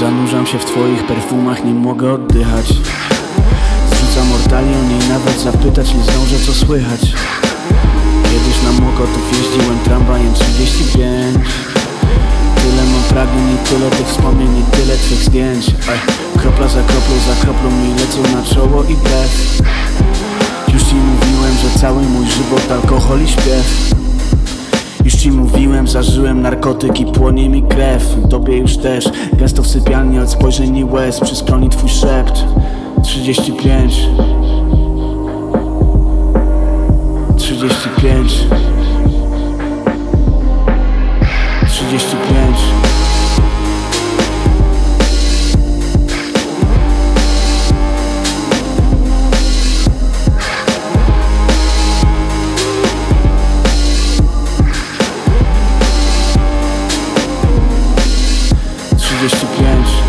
Zanurzam się w twoich perfumach, nie mogę oddychać. Zrzucam ortalion i nawet zapytać nie zdążę co słychać. Kiedyś na Mokotów jeździłem tramwajem 35 Tyle mam pragnień i tyle tych wspomnień i tyle twych zdjęć. Ej, Kropla za kroplą za kroplą mi lecą na czoło i brew Już ci mówiłem, że cały mój żywot alkohol i śpiew zażyłem narkotyk i płonie mi krew Tobie już też, gęsto w sypialni od spojrzeń i łez Przyskroni twój szept. 35 35 principiantes